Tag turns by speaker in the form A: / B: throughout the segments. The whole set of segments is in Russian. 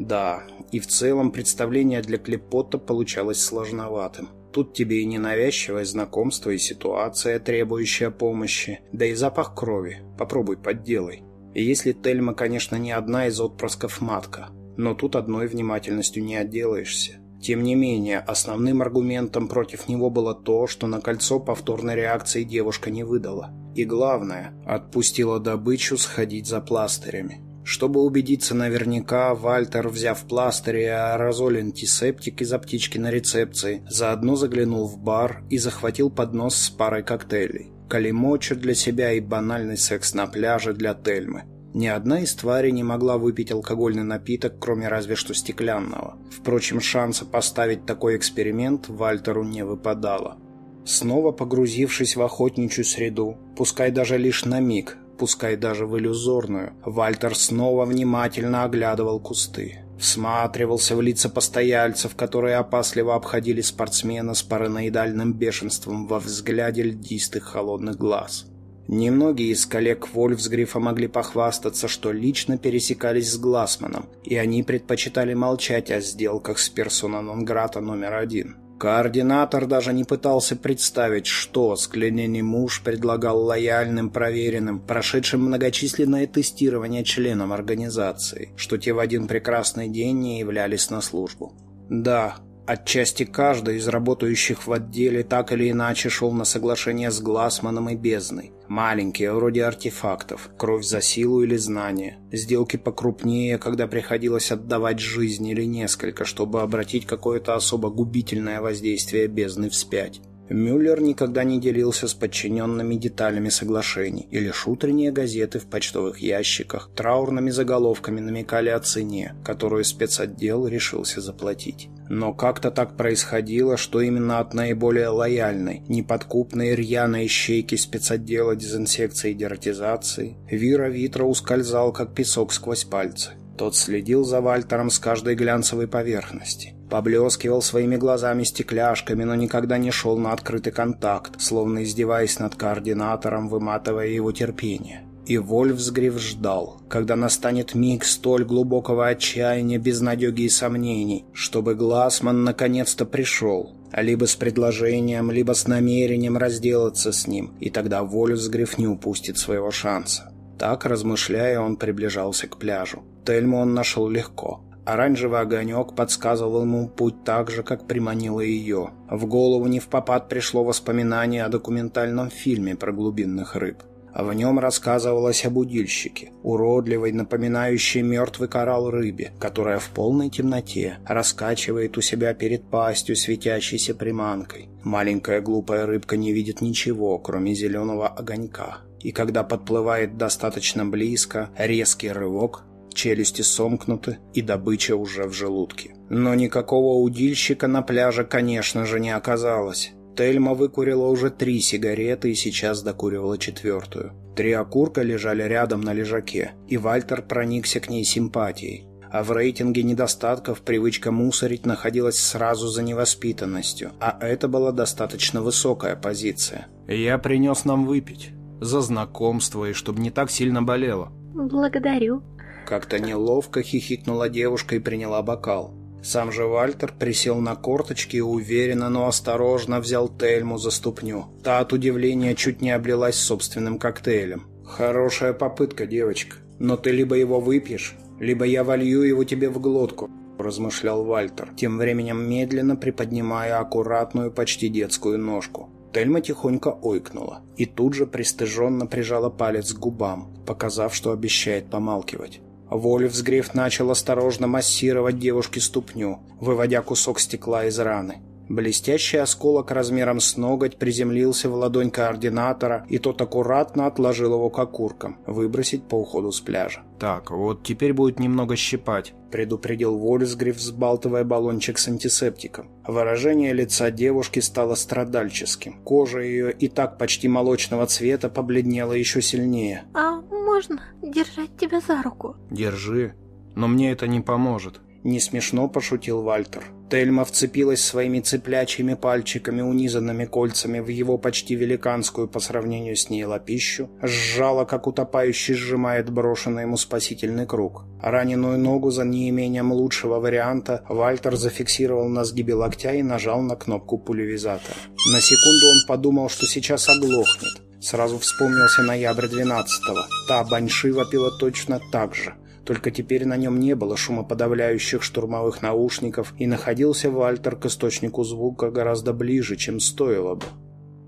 A: Да, и в целом представление для Клепота получалось сложноватым. Тут тебе и ненавязчивое знакомство, и ситуация, требующая помощи, да и запах крови. Попробуй, подделай. И если Тельма, конечно, не одна из отпрысков матка, но тут одной внимательностью не отделаешься. Тем не менее, основным аргументом против него было то, что на кольцо повторной реакции девушка не выдала. И главное, отпустила добычу сходить за пластырями. Чтобы убедиться наверняка, Вальтер, взяв пластырь и аэрозоль антисептик из аптечки на рецепции, заодно заглянул в бар и захватил поднос с парой коктейлей. Калимочо для себя и банальный секс на пляже для Тельмы. Ни одна из тварей не могла выпить алкогольный напиток, кроме разве что стеклянного. Впрочем, шанса поставить такой эксперимент Вальтеру не выпадало. Снова погрузившись в охотничью среду, пускай даже лишь на миг, пускай даже в иллюзорную, Вальтер снова внимательно оглядывал кусты. Всматривался в лица постояльцев, которые опасливо обходили спортсмена с параноидальным бешенством во взгляде льдистых холодных глаз. Немногие из коллег Вольфсгрифа могли похвастаться, что лично пересекались с Глассманом, и они предпочитали молчать о сделках с персона нон-грата номер один. Координатор даже не пытался представить, что скленений муж предлагал лояльным, проверенным, прошедшим многочисленное тестирование членам организации, что те в один прекрасный день не являлись на службу. Да, Отчасти каждый из работающих в отделе так или иначе шел на соглашение с Глассманом и Бездной. Маленькие, вроде артефактов, кровь за силу или знание. Сделки покрупнее, когда приходилось отдавать жизнь или несколько, чтобы обратить какое-то особо губительное воздействие Бездны вспять. Мюллер никогда не делился с подчиненными деталями соглашений, и лишь утренние газеты в почтовых ящиках траурными заголовками намекали о цене, которую спецотдел решился заплатить. Но как-то так происходило, что именно от наиболее лояльной, неподкупной рьяной ищейки спецотдела дезинсекции и дератизации Вира Витра ускользал, как песок сквозь пальцы. Тот следил за Вальтером с каждой глянцевой поверхности. Поблескивал своими глазами стекляшками, но никогда не шел на открытый контакт, словно издеваясь над координатором, выматывая его терпение. И Вольфсгриф ждал, когда настанет миг столь глубокого отчаяния, безнадеги и сомнений, чтобы Глассман наконец-то пришел, либо с предложением, либо с намерением разделаться с ним, и тогда Вольфсгриф не упустит своего шанса. Так, размышляя, он приближался к пляжу. Тельму он нашел легко. Оранжевый огонек подсказывал ему путь так же, как приманило ее. В голову не в попад пришло воспоминание о документальном фильме про глубинных рыб. В нем рассказывалось об удильщике, уродливой, напоминающей мертвый коралл рыбе, которая в полной темноте раскачивает у себя перед пастью светящейся приманкой. Маленькая глупая рыбка не видит ничего, кроме зеленого огонька. И когда подплывает достаточно близко, резкий рывок, челюсти сомкнуты и добыча уже в желудке. Но никакого удильщика на пляже, конечно же, не оказалось. Тельма выкурила уже три сигареты и сейчас докуривала четвертую. Три окурка лежали рядом на лежаке, и Вальтер проникся к ней симпатией. А в рейтинге недостатков привычка мусорить находилась сразу за невоспитанностью, а это была достаточно высокая позиция. «Я принес нам выпить. За знакомство и чтобы не так сильно болело».
B: «Благодарю».
A: Как-то неловко хихикнула девушка и приняла бокал. Сам же Вальтер присел на корточки и уверенно, но осторожно взял Тельму за ступню. Та от удивления чуть не облилась собственным коктейлем. «Хорошая попытка, девочка. Но ты либо его выпьешь, либо я волью его тебе в глотку», – размышлял Вальтер, тем временем медленно приподнимая аккуратную, почти детскую ножку. Тельма тихонько ойкнула и тут же пристыженно прижала палец к губам, показав, что обещает помалкивать. Вольфсгриф начал осторожно массировать девушке ступню, выводя кусок стекла из раны. Блестящий осколок размером с ноготь приземлился в ладонь координатора, и тот аккуратно отложил его к окуркам, выбросить по уходу с пляжа. «Так, вот теперь будет немного щипать», — предупредил Вольсгриф, взбалтывая баллончик с антисептиком. Выражение лица девушки стало страдальческим. Кожа ее и так почти молочного цвета побледнела еще сильнее.
B: «А можно держать тебя за руку?»
A: «Держи, но мне это не поможет». Не смешно пошутил Вальтер. Тельма вцепилась своими цеплячьими пальчиками, унизанными кольцами в его почти великанскую по сравнению с ней лапищу, сжала, как утопающий сжимает брошенный ему спасительный круг. Раненую ногу за неимением лучшего варианта Вальтер зафиксировал на сгибе локтя и нажал на кнопку пулевизатора. На секунду он подумал, что сейчас оглохнет. Сразу вспомнился ноябрь 12-го. Та баньши вопила точно так же. Только теперь на нем не было шумоподавляющих штурмовых наушников, и находился Вальтер к источнику звука гораздо ближе, чем стоило бы.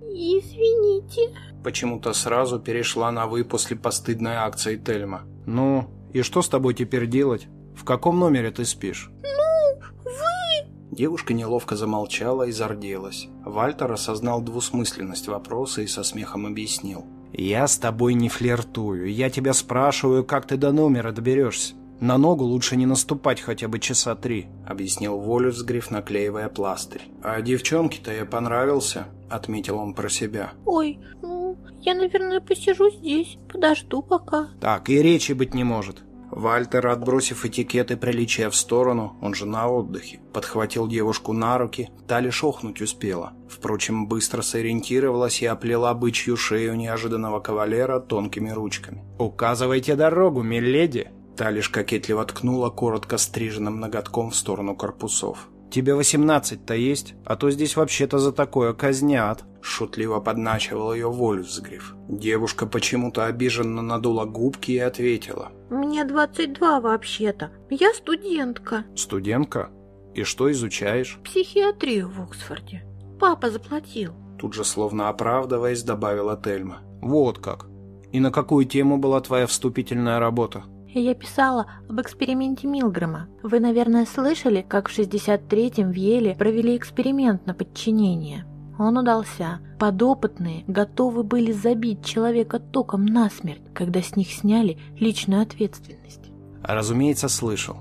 B: «Извините».
A: Почему-то сразу перешла на «вы» после постыдной акции Тельма. «Ну, и что с тобой теперь делать? В каком номере ты спишь?»
B: «Ну, вы...»
A: Девушка неловко замолчала и зарделась. Вальтер осознал двусмысленность вопроса и со смехом объяснил. «Я с тобой не флиртую. Я тебя спрашиваю, как ты до номера доберешься. На ногу лучше не наступать хотя бы часа три», — объяснил Волюсгриф, наклеивая пластырь. «А девчонке-то я понравился», — отметил он про себя.
B: «Ой, ну, я, наверное, посижу здесь, подожду пока».
A: «Так, и речи быть не может. Вальтер, отбросив этикет и приличия в сторону, он же на отдыхе, подхватил девушку на руки, та лишь охнуть успела. Впрочем, быстро сориентировалась и оплела бычью шею неожиданного кавалера тонкими ручками. «Указывайте дорогу, миледи!» Та лишь кокетливо ткнула коротко стриженным ноготком в сторону корпусов. «Тебе восемнадцать-то есть? А то здесь вообще-то за такое казнят!» Шутливо подначивал ее Вольфсгриф. Девушка почему-то обиженно надула губки и ответила.
B: «Мне 22 вообще-то. Я студентка».
A: «Студентка? И что изучаешь?»
B: «Психиатрию в Оксфорде. Папа заплатил».
A: Тут же, словно оправдываясь, добавила Тельма. «Вот как. И на какую тему была твоя вступительная работа?»
B: Я писала об эксперименте Милгрэма. Вы, наверное, слышали, как в 63-м в Еле провели эксперимент на подчинение. Он удался. Подопытные готовы были забить человека током насмерть, когда с них сняли личную ответственность.
A: Разумеется, слышал.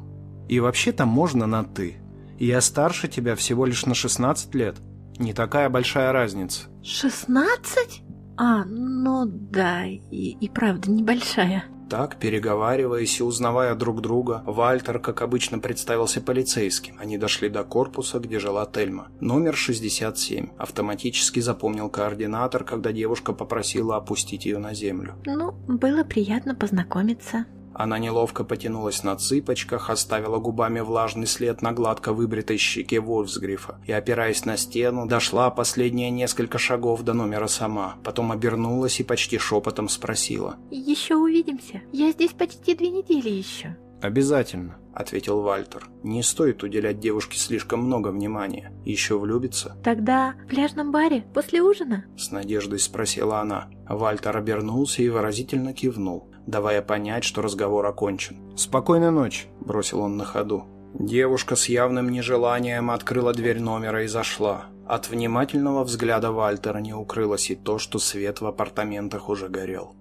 A: И вообще-то можно на «ты». Я старше тебя всего лишь на 16 лет. Не такая большая разница.
B: 16? А, ну да, и, и правда небольшая.
A: Так, переговариваясь и узнавая друг друга, Вальтер, как обычно, представился полицейским. Они дошли до корпуса, где жила Тельма. Номер 67. Автоматически запомнил координатор, когда девушка попросила опустить ее на землю.
B: Ну, было приятно познакомиться.
A: Она неловко потянулась на цыпочках, оставила губами влажный след на гладко выбритой щеке Вольфсгрифа и, опираясь на стену, дошла последние несколько шагов до номера сама. Потом обернулась и почти шепотом спросила.
B: «Еще увидимся. Я здесь почти две недели еще».
A: «Обязательно», — ответил Вальтер. «Не стоит уделять девушке слишком много внимания. Еще влюбится».
B: «Тогда в пляжном баре после ужина?»
A: — с надеждой спросила она. Вальтер обернулся и выразительно кивнул давая понять, что разговор окончен. «Спокойной ночи», – бросил он на ходу. Девушка с явным нежеланием открыла дверь номера и зашла. От внимательного взгляда Вальтера не укрылось и то, что свет в апартаментах уже горел.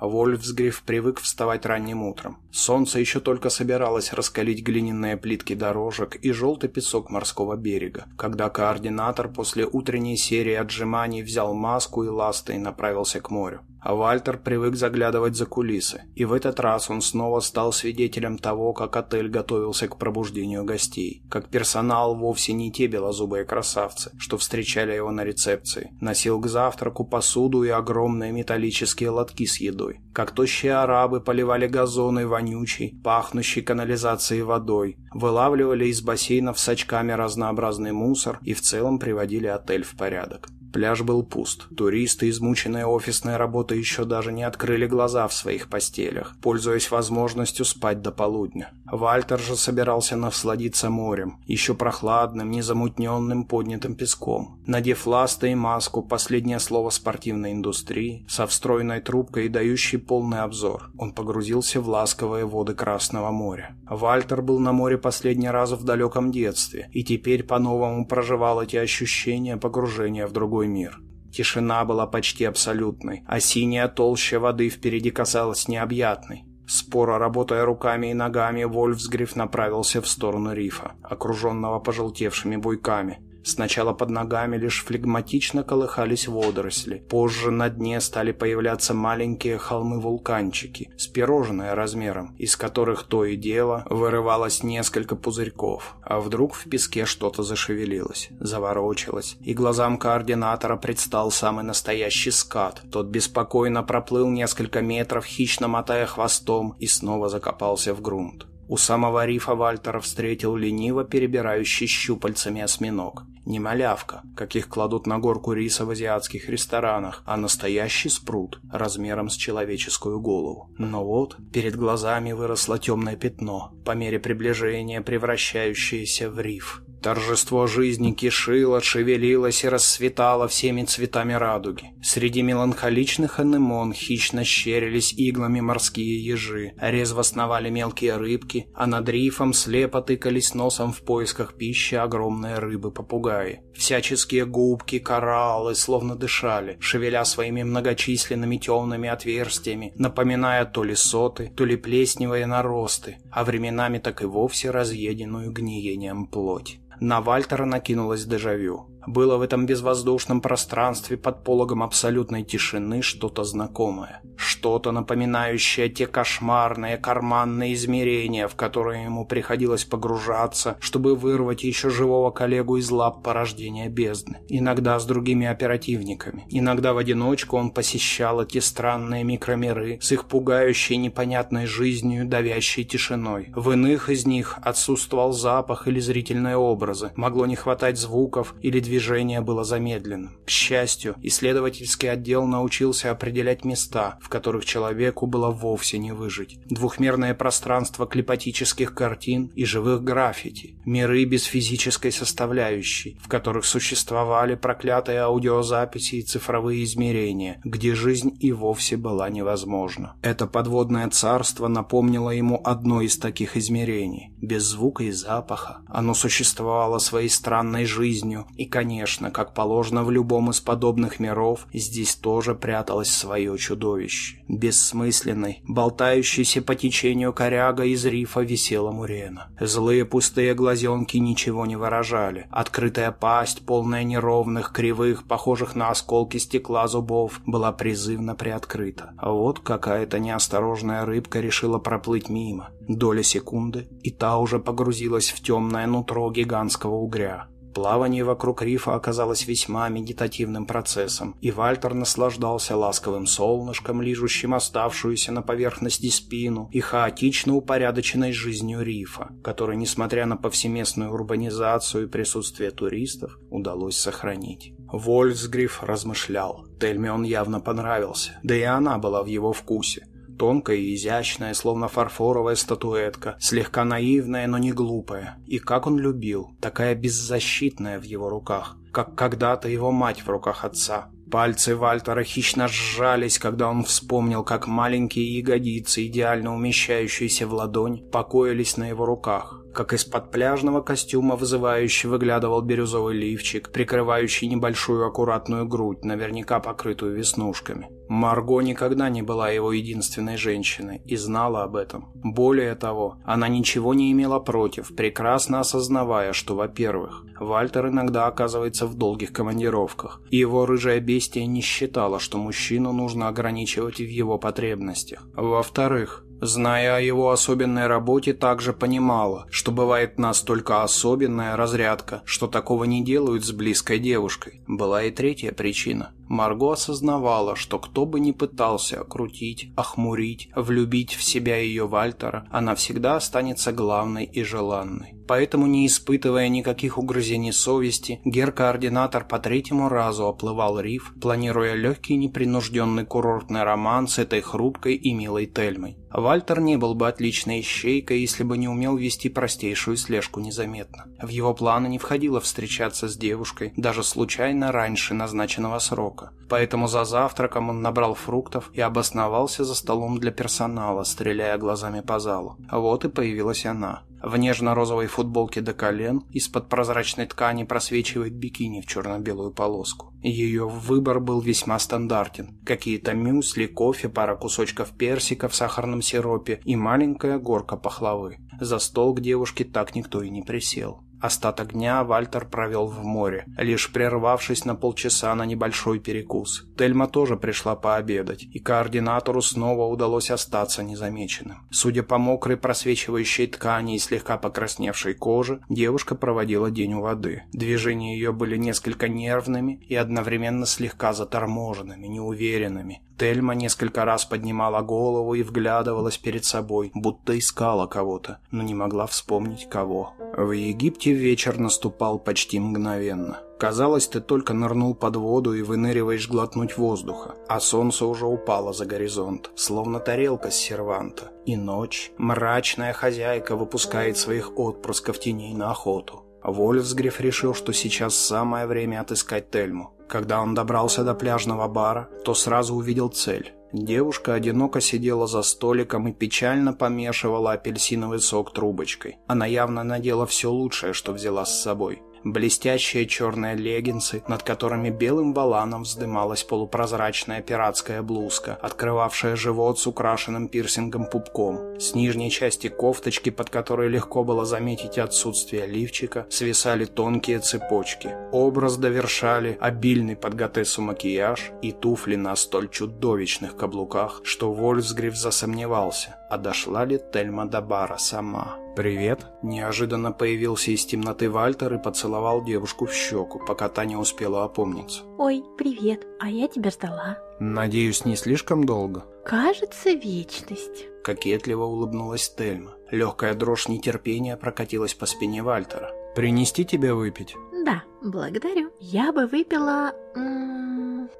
A: Вольфсгриф привык вставать ранним утром. Солнце еще только собиралось раскалить глиняные плитки дорожек и желтый песок морского берега, когда координатор после утренней серии отжиманий взял маску и ласты и направился к морю. А Вальтер привык заглядывать за кулисы, и в этот раз он снова стал свидетелем того, как отель готовился к пробуждению гостей, как персонал вовсе не те белозубые красавцы, что встречали его на рецепции, носил к завтраку посуду и огромные металлические лотки с едой, как тощие арабы поливали газоны вонючей, пахнущей канализацией водой, вылавливали из бассейнов с очками разнообразный мусор и в целом приводили отель в порядок. Пляж был пуст. Туристы, измученные офисной работой, еще даже не открыли глаза в своих постелях, пользуясь возможностью спать до полудня. Вальтер же собирался насладиться морем, еще прохладным, незамутненным поднятым песком. Надев ласты и маску, последнее слово спортивной индустрии, со встроенной трубкой и дающей полный обзор, он погрузился в ласковые воды Красного моря. Вальтер был на море последний раз в далеком детстве, и теперь по-новому проживал эти ощущения погружения в другой мир. Тишина была почти абсолютной, а синяя толща воды впереди казалась необъятной. Споро работая руками и ногами, Вольфсгриф направился в сторону рифа, окруженного пожелтевшими буйками. Сначала под ногами лишь флегматично колыхались водоросли, позже на дне стали появляться маленькие холмы-вулканчики с пирожное размером, из которых то и дело вырывалось несколько пузырьков, а вдруг в песке что-то зашевелилось, заворочилось, и глазам координатора предстал самый настоящий скат. Тот беспокойно проплыл несколько метров, хищно мотая хвостом, и снова закопался в грунт. У самого рифа Вальтера встретил лениво перебирающий щупальцами осьминог. Не малявка, каких кладут на горку риса в азиатских ресторанах, а настоящий спрут размером с человеческую голову. Но вот перед глазами выросло темное пятно, по мере приближения превращающееся в риф. Торжество жизни кишило, шевелилось и расцветало всеми цветами радуги. Среди меланхоличных анемон хищно щерились иглами морские ежи, резво сновали мелкие рыбки, а над рифом слепо тыкались носом в поисках пищи огромные рыбы-попугаи. Всяческие губки, кораллы словно дышали, шевеля своими многочисленными темными отверстиями, напоминая то ли соты, то ли плесневые наросты, а временами так и вовсе разъеденную гниением плоть. На Вальтера накинулось дежавю. Было в этом безвоздушном пространстве под пологом абсолютной тишины что-то знакомое. Что-то напоминающее те кошмарные карманные измерения, в которые ему приходилось погружаться, чтобы вырвать еще живого коллегу из лап порождения бездны. Иногда с другими оперативниками. Иногда в одиночку он посещал эти странные микромиры с их пугающей непонятной жизнью, давящей тишиной. В иных из них отсутствовал запах или зрительные образы. Могло не хватать звуков или движений движение было замедленным. К счастью, исследовательский отдел научился определять места, в которых человеку было вовсе не выжить. Двухмерное пространство клипатических картин и живых граффити. Миры без физической составляющей, в которых существовали проклятые аудиозаписи и цифровые измерения, где жизнь и вовсе была невозможна. Это подводное царство напомнило ему одно из таких измерений. Без звука и запаха. Оно существовало своей странной жизнью и, конечно, как положено в любом из подобных миров, здесь тоже пряталось свое чудовище. Бессмысленный, болтающийся по течению коряга из рифа висела Мурена. Злые пустые глазенки ничего не выражали. Открытая пасть, полная неровных, кривых, похожих на осколки стекла зубов, была призывно приоткрыта. А вот какая-то неосторожная рыбка решила проплыть мимо. Доля секунды, и та уже погрузилась в темное нутро гигантского угря. Плавание вокруг рифа оказалось весьма медитативным процессом, и Вальтер наслаждался ласковым солнышком, лижущим оставшуюся на поверхности спину, и хаотично упорядоченной жизнью рифа, который, несмотря на повсеместную урбанизацию и присутствие туристов, удалось сохранить. Вольфсгриф размышлял. Тельме он явно понравился, да и она была в его вкусе тонкая и изящная, словно фарфоровая статуэтка, слегка наивная, но не глупая. И как он любил, такая беззащитная в его руках, как когда-то его мать в руках отца. Пальцы Вальтера хищно сжались, когда он вспомнил, как маленькие ягодицы, идеально умещающиеся в ладонь, покоились на его руках как из-под пляжного костюма вызывающе выглядывал бирюзовый лифчик, прикрывающий небольшую аккуратную грудь, наверняка покрытую веснушками. Марго никогда не была его единственной женщиной и знала об этом. Более того, она ничего не имела против, прекрасно осознавая, что, во-первых, Вальтер иногда оказывается в долгих командировках, и его рыжая бестия не считала, что мужчину нужно ограничивать в его потребностях. Во-вторых, Зная о его особенной работе, также понимала, что бывает настолько особенная разрядка, что такого не делают с близкой девушкой. Была и третья причина. Марго осознавала, что кто бы ни пытался окрутить, охмурить, влюбить в себя ее Вальтера, она всегда останется главной и желанной. Поэтому, не испытывая никаких угрызений совести, гер-координатор по третьему разу оплывал риф, планируя легкий непринужденный курортный роман с этой хрупкой и милой Тельмой. Вальтер не был бы отличной ищейкой, если бы не умел вести простейшую слежку незаметно. В его планы не входило встречаться с девушкой, даже случайно раньше назначенного срока срока. Поэтому за завтраком он набрал фруктов и обосновался за столом для персонала, стреляя глазами по залу. Вот и появилась она. В нежно-розовой футболке до колен из-под прозрачной ткани просвечивает бикини в черно-белую полоску. Ее выбор был весьма стандартен. Какие-то мюсли, кофе, пара кусочков персика в сахарном сиропе и маленькая горка пахлавы. За стол к девушке так никто и не присел. Остаток дня Вальтер провел в море, лишь прервавшись на полчаса на небольшой перекус. Тельма тоже пришла пообедать, и координатору снова удалось остаться незамеченным. Судя по мокрой просвечивающей ткани и слегка покрасневшей коже, девушка проводила день у воды. Движения ее были несколько нервными и одновременно слегка заторможенными, неуверенными. Тельма несколько раз поднимала голову и вглядывалась перед собой, будто искала кого-то, но не могла вспомнить кого. В Египте вечер наступал почти мгновенно. Казалось, ты только нырнул под воду и выныриваешь глотнуть воздуха, а солнце уже упало за горизонт, словно тарелка с серванта. И ночь, мрачная хозяйка выпускает своих отпрысков теней на охоту. Вольфсгриф решил, что сейчас самое время отыскать Тельму. Когда он добрался до пляжного бара, то сразу увидел цель. Девушка одиноко сидела за столиком и печально помешивала апельсиновый сок трубочкой. Она явно надела все лучшее, что взяла с собой блестящие черные леггинсы, над которыми белым валаном вздымалась полупрозрачная пиратская блузка, открывавшая живот с украшенным пирсингом пупком. С нижней части кофточки, под которой легко было заметить отсутствие лифчика, свисали тонкие цепочки. Образ довершали обильный под готессу макияж и туфли на столь чудовищных каблуках, что Вольфсгриф засомневался, а дошла ли Тельма до бара сама. «Привет!» Неожиданно появился из темноты Вальтер и поцеловал девушку в щеку, пока та не успела опомниться.
B: «Ой, привет, а я тебя ждала».
A: «Надеюсь, не слишком долго?»
B: «Кажется, вечность».
A: Кокетливо улыбнулась Тельма. Легкая дрожь нетерпения прокатилась по спине Вальтера. «Принести тебе выпить?»
B: «Да, благодарю. Я бы выпила...»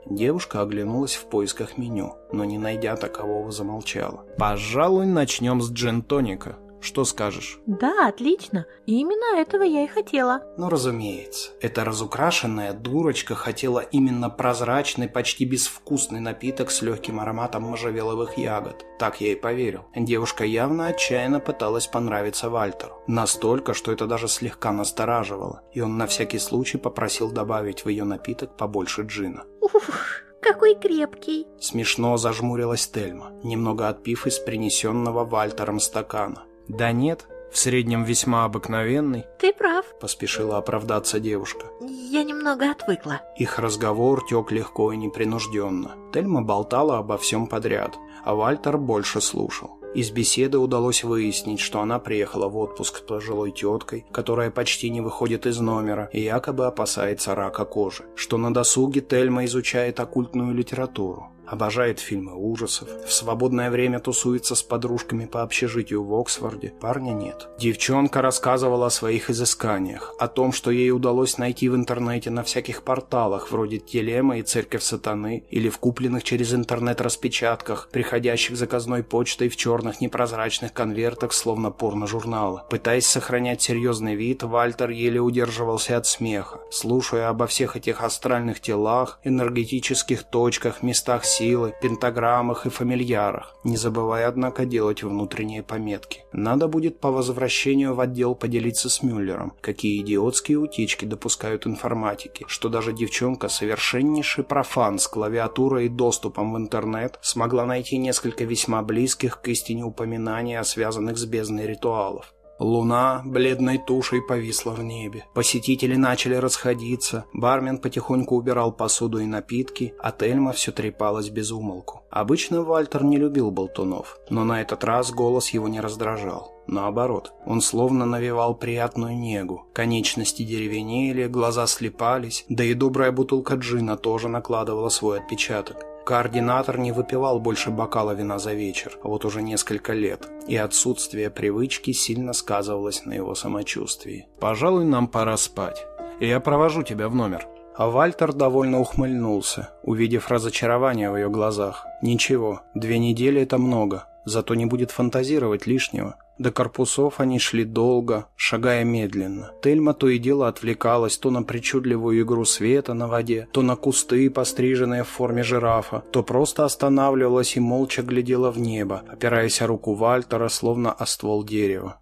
A: Девушка оглянулась в поисках меню, но не найдя такового замолчала. «Пожалуй, начнем с джин-тоника», что скажешь?
B: Да, отлично. Именно этого я и хотела.
A: Ну, разумеется. Эта разукрашенная дурочка хотела именно прозрачный, почти безвкусный напиток с легким ароматом можжевеловых ягод. Так я и поверил. Девушка явно отчаянно пыталась понравиться Вальтеру. Настолько, что это даже слегка настораживало. И он на всякий случай попросил добавить в ее напиток побольше джина.
B: Уф, какой крепкий!»
A: Смешно зажмурилась Тельма, немного отпив из принесенного Вальтером стакана. «Да нет, в среднем весьма обыкновенный».
B: «Ты прав», —
A: поспешила оправдаться девушка.
B: «Я немного отвыкла».
A: Их разговор тек легко и непринужденно. Тельма болтала обо всем подряд, а Вальтер больше слушал. Из беседы удалось выяснить, что она приехала в отпуск с пожилой теткой, которая почти не выходит из номера и якобы опасается рака кожи, что на досуге Тельма изучает оккультную литературу, Обожает фильмы ужасов. В свободное время тусуется с подружками по общежитию в Оксфорде. Парня нет. Девчонка рассказывала о своих изысканиях. О том, что ей удалось найти в интернете на всяких порталах, вроде Телема и Церковь Сатаны, или в купленных через интернет распечатках, приходящих заказной почтой в черных непрозрачных конвертах, словно порно-журналы. Пытаясь сохранять серьезный вид, Вальтер еле удерживался от смеха. Слушая обо всех этих астральных телах, энергетических точках, местах пентаграммах и фамильярах, не забывая, однако, делать внутренние пометки. Надо будет по возвращению в отдел поделиться с Мюллером, какие идиотские утечки допускают информатики, что даже девчонка, совершеннейший профан с клавиатурой и доступом в интернет, смогла найти несколько весьма близких к истине упоминаний о связанных с бездной ритуалов. Луна бледной тушей повисла в небе. Посетители начали расходиться. Бармен потихоньку убирал посуду и напитки, а Тельма все трепалась без умолку. Обычно Вальтер не любил болтунов, но на этот раз голос его не раздражал. Наоборот, он словно навевал приятную негу. Конечности деревенели, глаза слепались, да и добрая бутылка джина тоже накладывала свой отпечаток. Координатор не выпивал больше бокала вина за вечер, а вот уже несколько лет, и отсутствие привычки сильно сказывалось на его самочувствии. «Пожалуй, нам пора спать. Я провожу тебя в номер». А Вальтер довольно ухмыльнулся, увидев разочарование в ее глазах. «Ничего, две недели – это много, зато не будет фантазировать лишнего». До корпусов они шли долго, шагая медленно. Тельма то и дело отвлекалась то на причудливую игру света на воде, то на кусты, постриженные в форме жирафа, то просто останавливалась и молча глядела в небо, опираясь о руку Вальтера, словно о ствол дерева.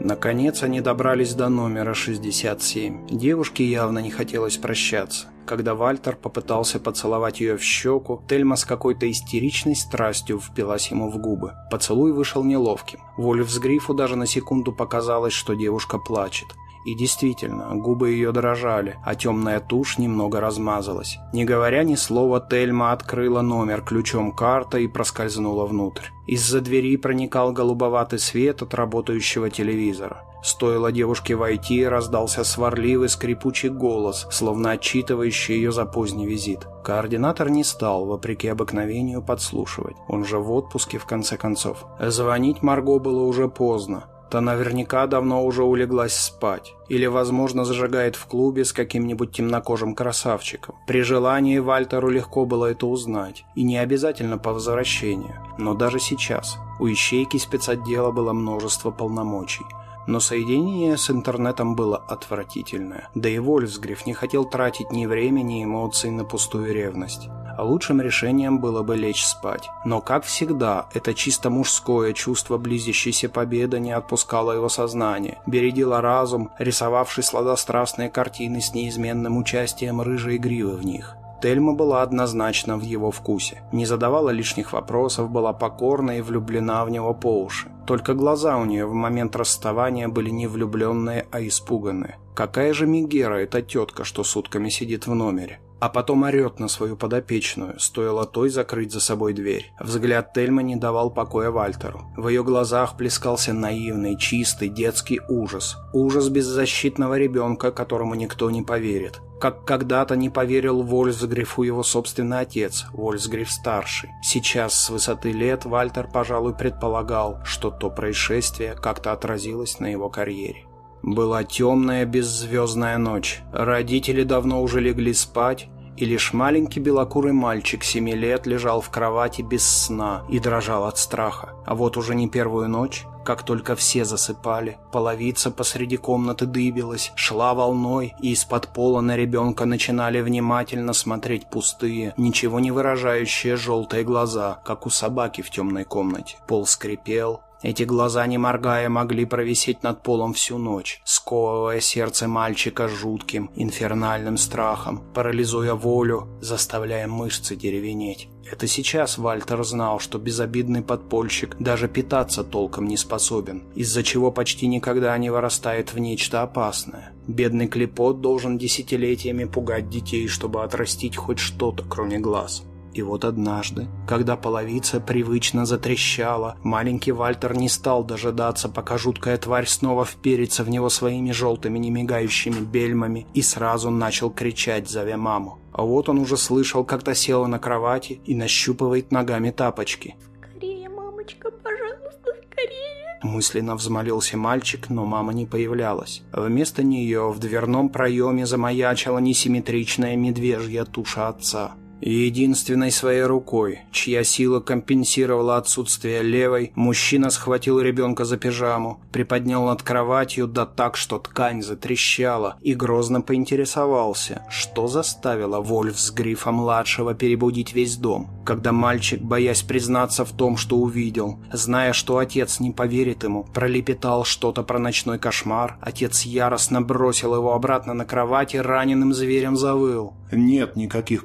A: Наконец они добрались до номера 67. Девушке явно не хотелось прощаться. Когда Вальтер попытался поцеловать ее в щеку, Тельма с какой-то истеричной страстью впилась ему в губы. Поцелуй вышел неловким. Вольфсгрифу даже на секунду показалось, что девушка плачет. И действительно, губы ее дрожали, а темная тушь немного размазалась. Не говоря ни слова, Тельма открыла номер ключом карта и проскользнула внутрь. Из-за двери проникал голубоватый свет от работающего телевизора. Стоило девушке войти, раздался сварливый скрипучий голос, словно отчитывающий ее за поздний визит. Координатор не стал, вопреки обыкновению, подслушивать. Он же в отпуске, в конце концов. Звонить Марго было уже поздно то наверняка давно уже улеглась спать. Или, возможно, зажигает в клубе с каким-нибудь темнокожим красавчиком. При желании Вальтеру легко было это узнать. И не обязательно по возвращению. Но даже сейчас. У ищейки спецотдела было множество полномочий. Но соединение с интернетом было отвратительное. Да и Вольфсгриф не хотел тратить ни времени, ни эмоций на пустую ревность. Лучшим решением было бы лечь спать. Но, как всегда, это чисто мужское чувство близящейся победы не отпускало его сознание, бередило разум, рисовавший сладострастные картины с неизменным участием рыжей гривы в них. Тельма была однозначно в его вкусе. Не задавала лишних вопросов, была покорна и влюблена в него по уши. Только глаза у нее в момент расставания были не влюбленные, а испуганные. Какая же Мегера эта тетка, что сутками сидит в номере? А потом орет на свою подопечную, стоило той закрыть за собой дверь. Взгляд Тельмы не давал покоя Вальтеру. В ее глазах плескался наивный, чистый, детский ужас. Ужас беззащитного ребенка, которому никто не поверит. Как когда-то не поверил Вольсгрифу его собственный отец, Вольсгриф-старший. Сейчас, с высоты лет, Вальтер, пожалуй, предполагал, что то происшествие как-то отразилось на его карьере. Была темная беззвездная ночь. Родители давно уже легли спать, и лишь маленький белокурый мальчик семи лет лежал в кровати без сна и дрожал от страха. А вот уже не первую ночь, как только все засыпали, половица посреди комнаты дыбилась, шла волной, и из-под пола на ребенка начинали внимательно смотреть пустые, ничего не выражающие желтые глаза, как у собаки в темной комнате. Пол скрипел, эти глаза, не моргая, могли провисеть над полом всю ночь, сковывая сердце мальчика жутким, инфернальным страхом, парализуя волю, заставляя мышцы деревенеть. Это сейчас Вальтер знал, что безобидный подпольщик даже питаться толком не способен, из-за чего почти никогда не вырастает в нечто опасное. Бедный клепот должен десятилетиями пугать детей, чтобы отрастить хоть что-то, кроме глаз. И вот однажды, когда половица привычно затрещала, маленький Вальтер не стал дожидаться, пока жуткая тварь снова вперится в него своими желтыми немигающими бельмами и сразу начал кричать, зовя маму. А вот он уже слышал, как та села на кровати и нащупывает ногами тапочки.
B: «Скорее, мамочка, пожалуйста, скорее!»
A: Мысленно взмолился мальчик, но мама не появлялась. Вместо нее в дверном проеме замаячила несимметричная медвежья туша отца. Единственной своей рукой, чья сила компенсировала отсутствие левой, мужчина схватил ребенка за пижаму, приподнял над кроватью, да так, что ткань затрещала, и грозно поинтересовался, что заставило Вольфсгрифа-младшего перебудить весь дом. Когда мальчик, боясь признаться в том, что увидел, зная, что отец не поверит ему, пролепетал что-то про ночной кошмар, отец яростно бросил его обратно на кровать и раненым зверем завыл.
C: «Нет никаких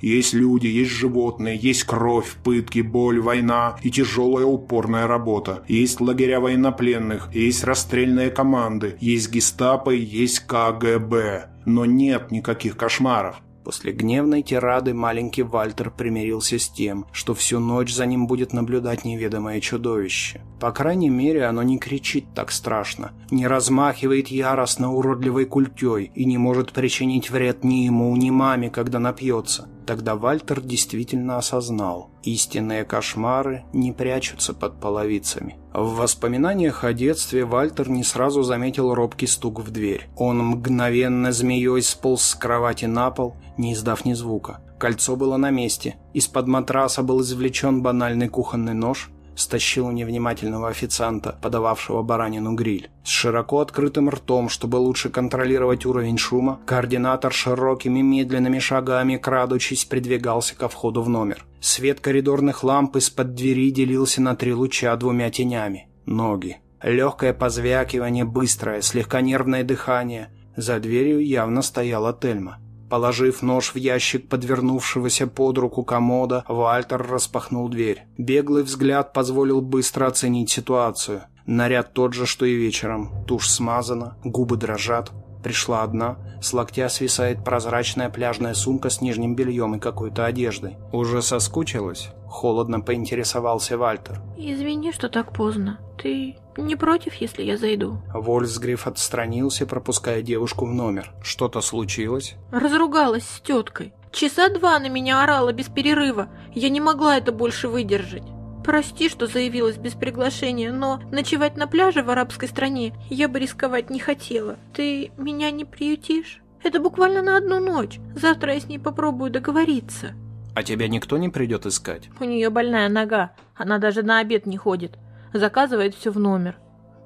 C: Есть люди, есть животные, есть кровь, пытки, боль, война и тяжелая упорная работа. Есть лагеря военнопленных, есть расстрельные команды, есть гестапо, есть КГБ. Но нет никаких кошмаров.
A: После гневной тирады маленький Вальтер примирился с тем, что всю ночь за ним будет наблюдать неведомое чудовище. По крайней мере, оно не кричит так страшно, не размахивает яростно уродливой культей и не может причинить вред ни ему, ни маме, когда напьется. Тогда Вальтер действительно осознал, истинные кошмары не прячутся под половицами. В воспоминаниях о детстве Вальтер не сразу заметил робкий стук в дверь. Он мгновенно змеей сполз с кровати на пол, не издав ни звука. Кольцо было на месте. Из-под матраса был извлечен банальный кухонный нож, стащил у невнимательного официанта, подававшего баранину гриль. С широко открытым ртом, чтобы лучше контролировать уровень шума, координатор широкими медленными шагами, крадучись, придвигался ко входу в номер. Свет коридорных ламп из-под двери делился на три луча двумя тенями. Ноги. Легкое позвякивание, быстрое, слегка нервное дыхание. За дверью явно стояла Тельма. Положив нож в ящик подвернувшегося под руку комода, Вальтер распахнул дверь. Беглый взгляд позволил быстро оценить ситуацию. Наряд тот же, что и вечером. Тушь смазана, губы дрожат. Пришла одна, с локтя свисает прозрачная пляжная сумка с нижним бельем и какой-то одеждой. Уже соскучилась? Холодно поинтересовался Вальтер.
B: Извини, что так поздно. Ты не против, если я зайду?
A: Вольсгриф отстранился, пропуская девушку в номер. Что-то случилось?
B: Разругалась с теткой. Часа два на меня орала без перерыва. Я не могла это больше выдержать. Прости, что заявилась без приглашения, но ночевать на пляже в арабской стране я бы рисковать не хотела. Ты меня не приютишь? Это буквально на одну ночь. Завтра я с ней попробую договориться.
A: А тебя никто не придет искать?
B: У нее больная нога. Она даже на обед не ходит. Заказывает все в номер.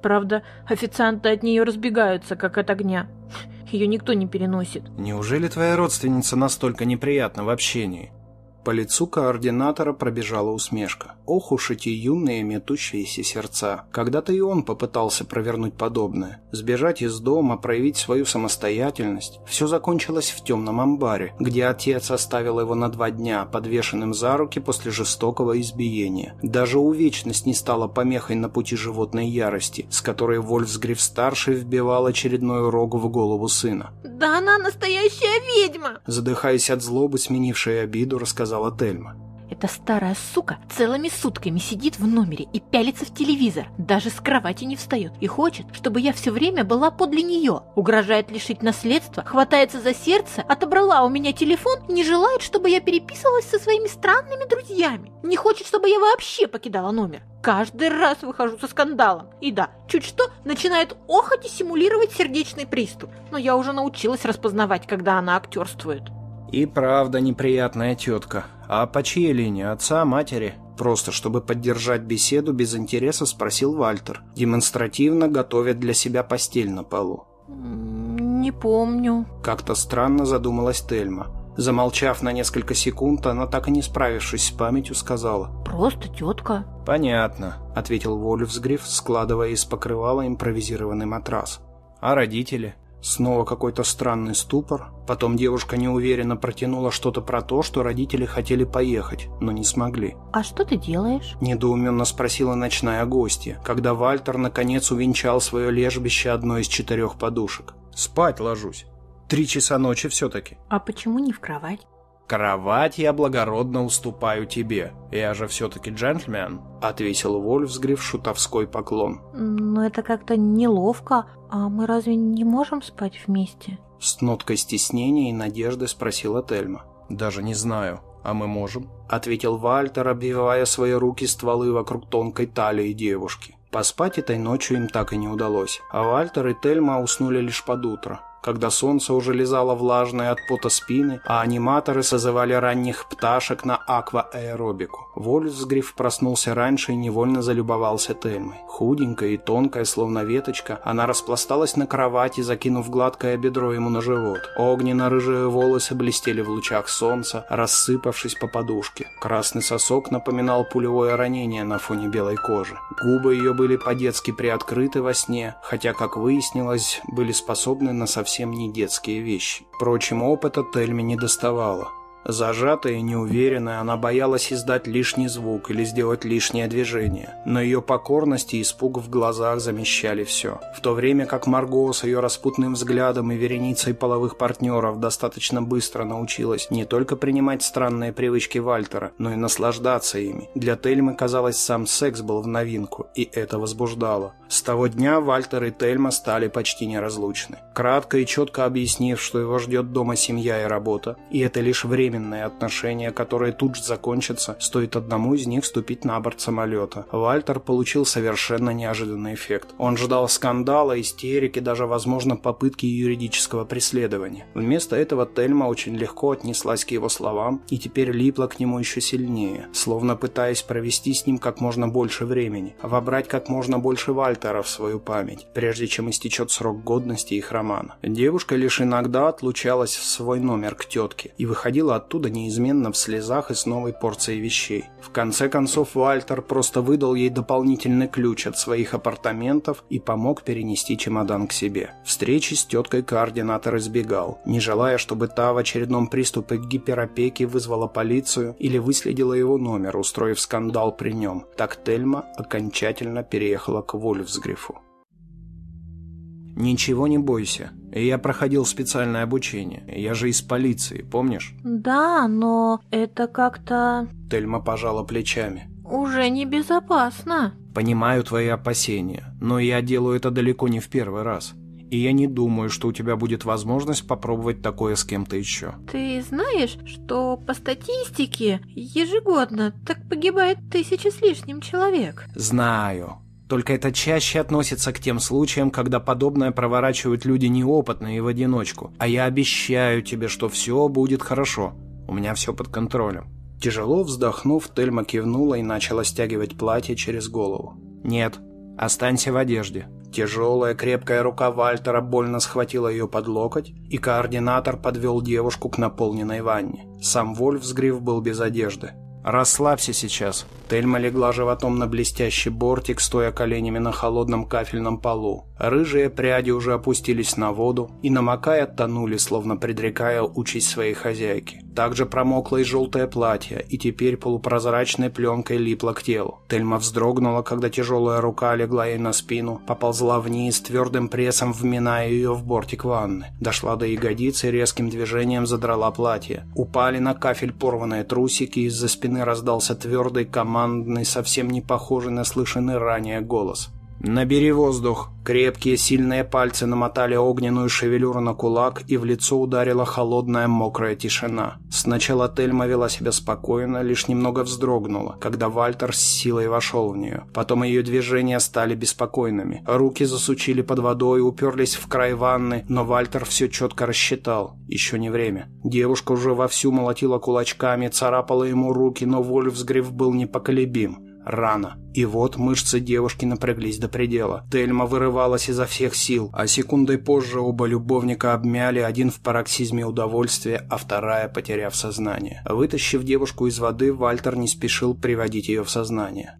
B: Правда, официанты от нее разбегаются, как от огня. Ее никто не переносит.
A: Неужели твоя родственница настолько неприятна в общении? По лицу координатора пробежала усмешка. Ох уж эти юные метущиеся сердца. Когда-то и он попытался провернуть подобное. Сбежать из дома, проявить свою самостоятельность. Все закончилось в темном амбаре, где отец оставил его на два дня, подвешенным за руки после жестокого избиения. Даже увечность не стала помехой на пути животной ярости, с которой Вольфсгриф-старший вбивал очередную рогу в голову сына.
B: «Да она настоящая ведьма!»
A: Задыхаясь от злобы, сменившей обиду, рассказал сказала Тельма.
B: Эта старая сука целыми сутками сидит в номере и пялится в телевизор, даже с кровати не встает и хочет, чтобы я все время была подле нее. Угрожает лишить наследства, хватается за сердце, отобрала у меня телефон не желает, чтобы я переписывалась со своими странными друзьями. Не хочет, чтобы я вообще покидала номер. Каждый раз выхожу со скандалом. И да, чуть что, начинает охоть и симулировать сердечный приступ. Но я уже научилась распознавать, когда она актерствует.
A: И правда неприятная тетка. А по чьей линии? Отца, матери? Просто чтобы поддержать беседу без интереса спросил Вальтер, демонстративно готовя для себя постель на полу.
B: «Не помню».
A: Как-то странно задумалась Тельма. Замолчав на несколько секунд, она, так и не справившись с памятью, сказала.
B: «Просто тетка».
A: «Понятно», — ответил Вольфсгриф, складывая из покрывала импровизированный матрас. «А родители?» Снова какой-то странный ступор. Потом девушка неуверенно протянула что-то про то, что родители хотели поехать, но не смогли.
B: «А что ты делаешь?»
A: – недоуменно спросила ночная гостья, когда Вальтер наконец увенчал свое лежбище одной из четырех подушек. «Спать ложусь. Три часа ночи все-таки».
B: «А почему не в кровать?»
A: «Кровать я благородно уступаю тебе. Я же все-таки джентльмен», — ответил Вольфсгриф шутовской поклон.
B: «Но это как-то неловко. А мы разве не можем спать вместе?»
A: С ноткой стеснения и надежды спросила Тельма. «Даже не знаю. А мы можем?» — ответил Вальтер, обвивая свои руки стволы вокруг тонкой талии девушки. Поспать этой ночью им так и не удалось, а Вальтер и Тельма уснули лишь под утро когда солнце уже лизало влажные от пота спины, а аниматоры созывали ранних пташек на акваэробику. Вольфсгриф проснулся раньше и невольно залюбовался Тельмой. Худенькая и тонкая, словно веточка, она распласталась на кровати, закинув гладкое бедро ему на живот. Огненно-рыжие волосы блестели в лучах солнца, рассыпавшись по подушке. Красный сосок напоминал пулевое ранение на фоне белой кожи. Губы ее были по-детски приоткрыты во сне, хотя, как выяснилось, были способны на совсем совсем не детские вещи. Впрочем, опыта Тельме не доставало. Зажатая и неуверенная, она боялась издать лишний звук или сделать лишнее движение. Но ее покорность и испуг в глазах замещали все. В то время как Марго с ее распутным взглядом и вереницей половых партнеров достаточно быстро научилась не только принимать странные привычки Вальтера, но и наслаждаться ими. Для Тельмы, казалось, сам секс был в новинку, и это возбуждало. С того дня Вальтер и Тельма стали почти неразлучны. Кратко и четко объяснив, что его ждет дома семья и работа, и это лишь время временные отношения, которые тут же закончатся, стоит одному из них вступить на борт самолета. Вальтер получил совершенно неожиданный эффект. Он ждал скандала, истерики, даже, возможно, попытки юридического преследования. Вместо этого Тельма очень легко отнеслась к его словам и теперь липла к нему еще сильнее, словно пытаясь провести с ним как можно больше времени, вобрать как можно больше Вальтера в свою память, прежде чем истечет срок годности их романа. Девушка лишь иногда отлучалась в свой номер к тетке и выходила оттуда неизменно в слезах и с новой порцией вещей. В конце концов, Вальтер просто выдал ей дополнительный ключ от своих апартаментов и помог перенести чемодан к себе. Встречи с теткой координатор избегал, не желая, чтобы та в очередном приступе гиперопеки вызвала полицию или выследила его номер, устроив скандал при нем. Так Тельма окончательно переехала к Вольфсгрифу. «Ничего не бойся. Я проходил специальное обучение. Я же из полиции, помнишь?»
B: Да, но это как-то...
A: Тельма пожала плечами.
B: Уже небезопасно.
A: «Понимаю твои опасения, но я делаю это далеко не в первый раз. И я не думаю, что у тебя будет возможность попробовать такое с кем-то еще».
B: Ты знаешь, что по статистике ежегодно так погибает тысяча с лишним человек?
A: «Знаю. Только это чаще относится к тем случаям, когда подобное проворачивают люди неопытные и в одиночку. А я обещаю тебе, что все будет хорошо. У меня все под контролем». Тяжело вздохнув, Тельма кивнула и начала стягивать платье через голову. «Нет, останься в одежде». Тяжелая, крепкая рука Вальтера больно схватила ее под локоть, и координатор подвел девушку к наполненной ванне. Сам Вольфсгриф был без одежды. «Расслабься сейчас». Тельма легла животом на блестящий бортик, стоя коленями на холодном кафельном полу. Рыжие пряди уже опустились на воду и, намокая, тонули, словно предрекая участь своей хозяйки. Также промокло и желтое платье, и теперь полупрозрачной пленкой липло к телу. Тельма вздрогнула, когда тяжелая рука легла ей на спину, поползла вниз, твердым прессом вминая ее в бортик ванны. Дошла до ягодицы и резким движением задрала платье. Упали на кафель порванные трусики, из-за спины раздался твердый, командный, совсем не похожий на слышанный ранее голос. «Набери воздух!» Крепкие, сильные пальцы намотали огненную шевелюру на кулак, и в лицо ударила холодная, мокрая тишина. Сначала Тельма вела себя спокойно, лишь немного вздрогнула, когда Вальтер с силой вошел в нее. Потом ее движения стали беспокойными. Руки засучили под водой, уперлись в край ванны, но Вальтер все четко рассчитал. Еще не время. Девушка уже вовсю молотила кулачками, царапала ему руки, но Вольфсгриф был непоколебим. Рано. И вот мышцы девушки напряглись до предела. Тельма вырывалась изо всех сил, а секундой позже оба любовника обмяли, один в пароксизме удовольствия, а вторая потеряв сознание. Вытащив девушку из воды, Вальтер не спешил приводить ее в сознание.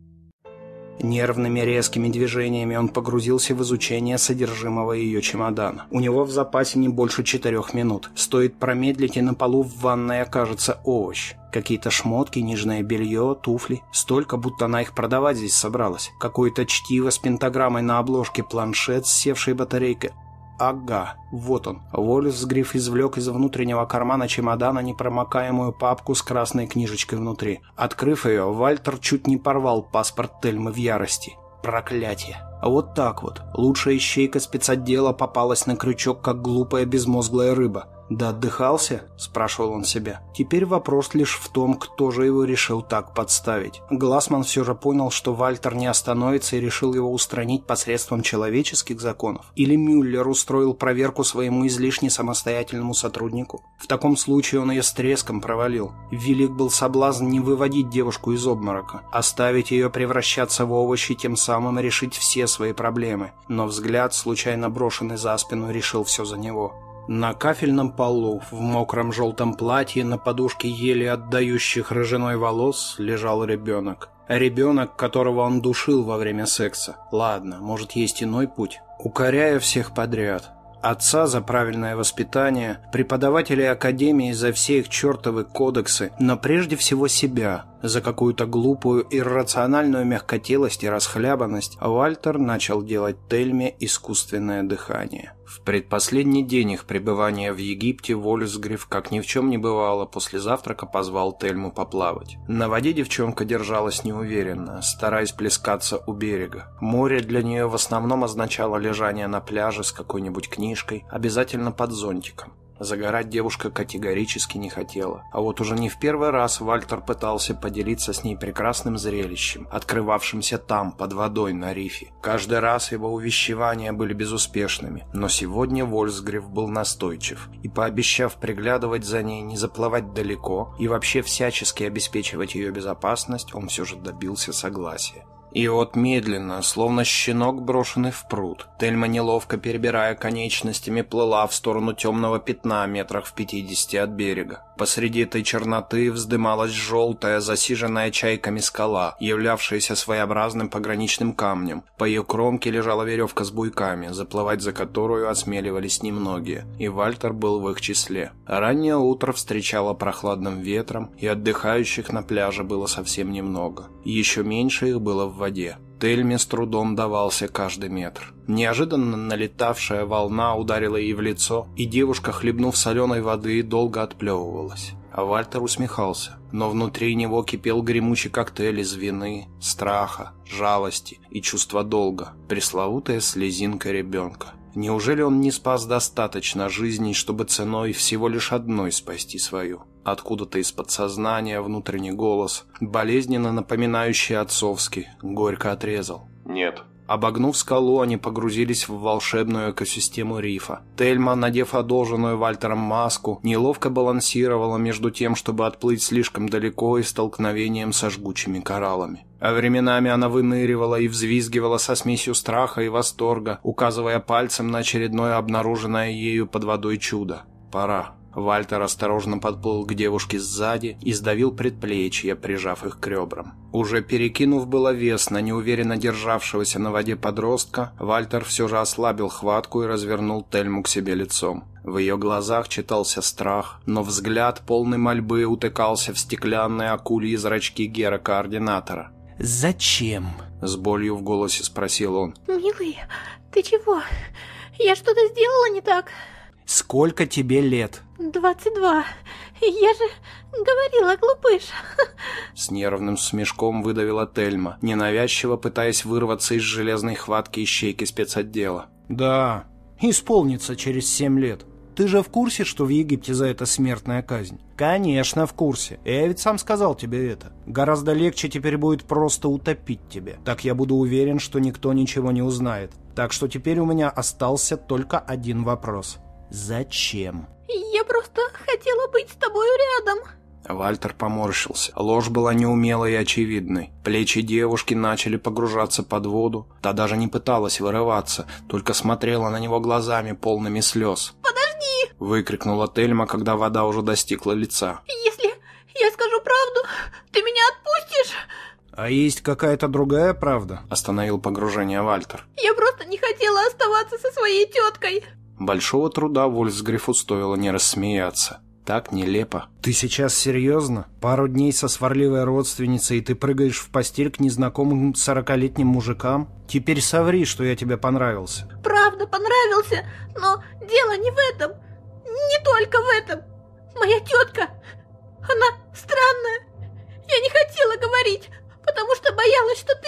A: Нервными резкими движениями он погрузился в изучение содержимого ее чемодана. У него в запасе не больше четырех минут. Стоит промедлить, и на полу в ванной окажется овощ. Какие-то шмотки, нижнее белье, туфли. Столько, будто она их продавать здесь собралась. Какое-то чтиво с пентаграммой на обложке, планшет с севшей батарейкой. Ага, вот он. Вольфсгриф извлек из внутреннего кармана чемодана непромокаемую папку с красной книжечкой внутри. Открыв ее, Вальтер чуть не порвал паспорт Тельмы в ярости. Проклятие. Вот так вот. Лучшая ищейка спецотдела попалась на крючок, как глупая безмозглая рыба. «Да отдыхался?» – спрашивал он себя. Теперь вопрос лишь в том, кто же его решил так подставить. Гласман все же понял, что Вальтер не остановится и решил его устранить посредством человеческих законов. Или Мюллер устроил проверку своему излишне самостоятельному сотруднику. В таком случае он ее с треском провалил. Велик был соблазн не выводить девушку из обморока, оставить ее превращаться в овощи, тем самым решить все свои проблемы. Но взгляд, случайно брошенный за спину, решил все за него. На кафельном полу, в мокром желтом платье, на подушке еле отдающих рыжиной волос, лежал ребенок. Ребенок, которого он душил во время секса. Ладно, может есть иной путь. Укоряя всех подряд. Отца за правильное воспитание, преподавателей академии за все их чертовы кодексы, но прежде всего себя, за какую-то глупую, иррациональную мягкотелость и расхлябанность, Вальтер начал делать Тельме искусственное дыхание. В предпоследний день их пребывания в Египте Вольсгриф, как ни в чем не бывало, после завтрака позвал Тельму поплавать. На воде девчонка держалась неуверенно, стараясь плескаться у берега. Море для нее в основном означало лежание на пляже с какой-нибудь книжкой, обязательно под зонтиком. Загорать девушка категорически не хотела. А вот уже не в первый раз Вальтер пытался поделиться с ней прекрасным зрелищем, открывавшимся там, под водой на рифе. Каждый раз его увещевания были безуспешными, но сегодня Вольсгриф был настойчив, и пообещав приглядывать за ней, не заплывать далеко и вообще всячески обеспечивать ее безопасность, он все же добился согласия. И вот медленно, словно щенок, брошенный в пруд, Тельма, неловко перебирая конечностями, плыла в сторону темного пятна метрах в пятидесяти от берега. Посреди этой черноты вздымалась желтая, засиженная чайками скала, являвшаяся своеобразным пограничным камнем. По ее кромке лежала веревка с буйками, заплывать за которую осмеливались немногие, и Вальтер был в их числе. Раннее утро встречало прохладным ветром, и отдыхающих на пляже было совсем немного. Еще меньше их было в воде. Тельме с трудом давался каждый метр. Неожиданно налетавшая волна ударила ей в лицо, и девушка, хлебнув соленой воды, долго отплевывалась. А Вальтер усмехался, но внутри него кипел гремучий коктейль из вины, страха, жалости и чувства долга, пресловутая слезинка ребенка. Неужели он не спас достаточно жизней, чтобы ценой всего лишь одной спасти свою? Откуда-то из подсознания внутренний голос, болезненно напоминающий отцовский, горько отрезал.
C: Нет.
A: Обогнув скалу, они погрузились в волшебную экосистему рифа. Тельма, надев одолженную Вальтером маску, неловко балансировала между тем, чтобы отплыть слишком далеко и столкновением со жгучими кораллами. А временами она выныривала и взвизгивала со смесью страха и восторга, указывая пальцем на очередное обнаруженное ею под водой чудо. «Пора». Вальтер осторожно подплыл к девушке сзади и сдавил предплечья, прижав их к ребрам. Уже перекинув было вес на неуверенно державшегося на воде подростка, Вальтер все же ослабил хватку и развернул Тельму к себе лицом. В ее глазах читался страх, но взгляд полный мольбы утыкался в стеклянные акульи зрачки Гера-координатора.
D: «Зачем?»
A: — с болью в голосе спросил он.
B: «Милый, ты чего? Я что-то сделала не так?»
D: «Сколько тебе лет?»
B: «Двадцать два. Я же говорила, глупыш!»
A: С нервным смешком выдавила Тельма, ненавязчиво пытаясь вырваться из железной хватки ищейки спецотдела.
D: «Да, исполнится через семь лет. Ты же в курсе, что в Египте за это смертная казнь?» «Конечно, в курсе. Я ведь сам сказал тебе это. Гораздо легче теперь будет просто утопить тебя. Так я буду уверен, что никто ничего не узнает. Так что теперь у меня остался только один вопрос. Зачем?»
B: «Я просто хотела быть с тобою рядом».
A: Вальтер поморщился. Ложь была неумелой и очевидной. Плечи девушки начали погружаться под воду. Та даже не пыталась вырываться, только смотрела на него глазами, полными слез.
B: «Подожди!»
A: — выкрикнула Тельма, когда вода уже достигла лица.
B: «Если я скажу правду, ты меня отпустишь?»
D: «А есть какая-то другая правда?»
A: — остановил погружение Вальтер.
B: «Я просто не хотела оставаться со своей теткой!»
A: Большого труда Вольсгрифу стоило не рассмеяться. Так нелепо.
D: «Ты сейчас серьезно? Пару дней со сварливой родственницей, и ты прыгаешь в постель к незнакомым сорокалетним мужикам? Теперь соври, что я тебе понравился».
B: «Правда, понравился, но дело не в этом. Не только в этом. Моя тетка, она странная. Я не хотела говорить, потому что боялась, что ты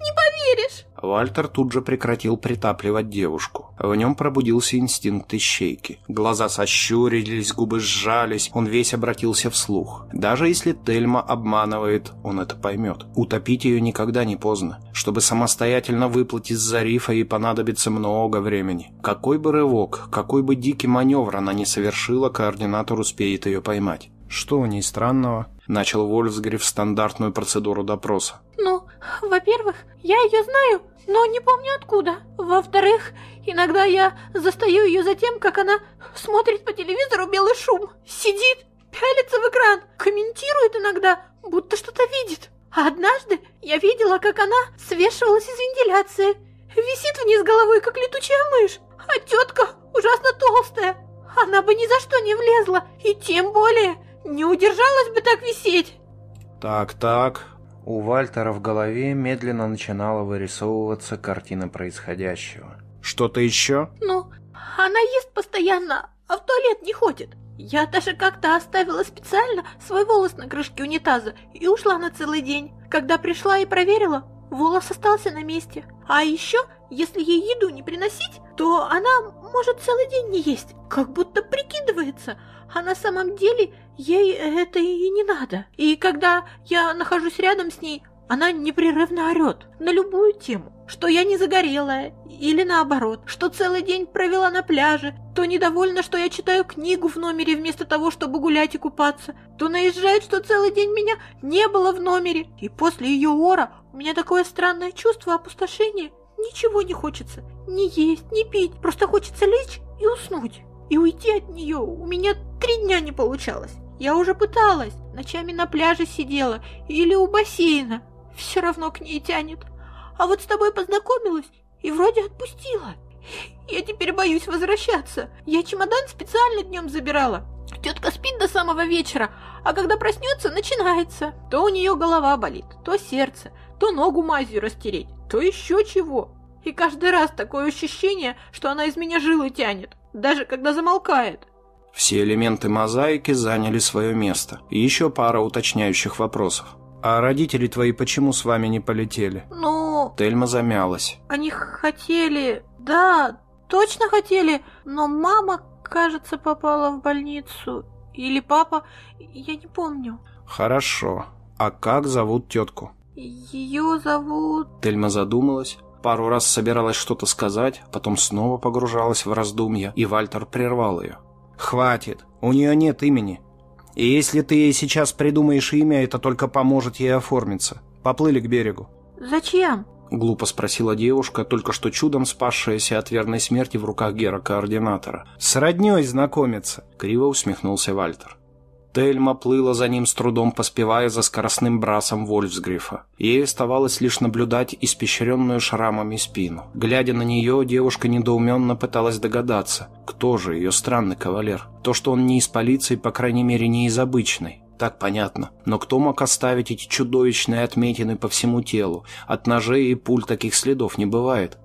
B: не поверишь!»
A: Вальтер тут же прекратил притапливать девушку. В нем пробудился инстинкт ищейки. Глаза сощурились, губы сжались, он весь обратился вслух. Даже если Тельма обманывает, он это поймет. Утопить ее никогда не поздно. Чтобы самостоятельно выплыть из зарифа, ей понадобится много времени. Какой бы рывок, какой бы дикий маневр она не совершила, координатор успеет ее поймать.
D: «Что в ней странного?»
A: Начал Вольфсгриф стандартную процедуру допроса.
B: «Ну, во-первых, я ее знаю, но не помню откуда. Во-вторых, иногда я застаю ее за тем, как она смотрит по телевизору белый шум, сидит, пялится в экран, комментирует иногда, будто что-то видит. А однажды я видела, как она свешивалась из вентиляции, висит вниз головой, как летучая мышь, а тетка ужасно толстая. Она бы ни за что не влезла, и тем более не удержалась бы так висеть.
A: Так-так, у Вальтера в голове медленно начинала вырисовываться картина происходящего. Что-то еще?
B: Ну, она ест постоянно, а в туалет не ходит. Я даже как-то оставила специально свой волос на крышке унитаза и ушла на целый день. Когда пришла и проверила, волос остался на месте. А еще, если ей еду не приносить, то она может целый день не есть, как будто прикидывается, а на самом деле ей это и не надо. И когда я нахожусь рядом с ней, Она непрерывно орет на любую тему, что я не загорелая, или наоборот, что целый день провела на пляже, то недовольна, что я читаю книгу в номере вместо того, чтобы гулять и купаться, то наезжает, что целый день меня не было в номере. И после ее ора у меня такое странное чувство опустошения. Ничего не хочется, ни есть, ни пить, просто хочется лечь и уснуть. И уйти от нее у меня три дня не получалось. Я уже пыталась, ночами на пляже сидела или у бассейна, все равно к ней тянет. А вот с тобой познакомилась и вроде отпустила. Я теперь боюсь возвращаться. Я чемодан специально днем забирала. Тетка спит до самого вечера, а когда проснется, начинается. То у нее голова болит, то сердце, то ногу мазью растереть, то еще чего. И каждый раз такое ощущение, что она из меня жилы тянет, даже когда замолкает.
A: Все элементы мозаики заняли свое место. И еще пара уточняющих вопросов. «А родители твои почему с вами не полетели?»
B: Ну...
A: Тельма замялась.
B: Они хотели... Да, точно хотели, но мама, кажется, попала в больницу. Или папа, я не помню.
A: Хорошо. А как зовут тетку?
B: Ее зовут...
A: Тельма задумалась, пару раз собиралась что-то сказать, потом снова погружалась в раздумья, и Вальтер прервал ее. «Хватит, у нее нет имени. И если ты ей сейчас придумаешь имя, это только поможет ей оформиться. Поплыли к берегу».
B: «Зачем?»
A: — глупо спросила девушка, только что чудом спасшаяся от верной смерти в руках Гера-координатора. «С роднёй знакомиться!» — криво усмехнулся Вальтер. Тельма плыла за ним с трудом, поспевая за скоростным брасом Вольфсгрифа. Ей оставалось лишь наблюдать испещренную шрамами спину. Глядя на нее, девушка недоуменно пыталась догадаться, кто же ее странный кавалер. То, что он не из полиции, по крайней мере, не из обычной. Так понятно. Но кто мог оставить эти чудовищные отметины по всему телу? От ножей и пуль таких следов не бывает.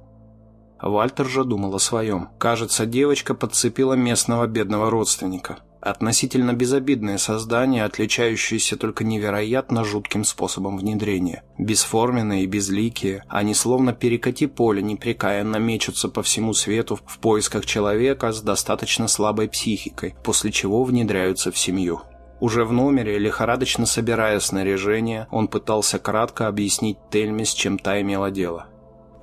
A: Вальтер же думал о своем. Кажется, девочка подцепила местного бедного родственника. Относительно безобидное создание, отличающееся только невероятно жутким способом внедрения. Бесформенные и безликие, они словно перекати поле непрекаянно мечутся по всему свету в поисках человека с достаточно слабой психикой, после чего внедряются в семью. Уже в номере, лихорадочно собирая снаряжение, он пытался кратко объяснить Тельме, с чем та имела дело.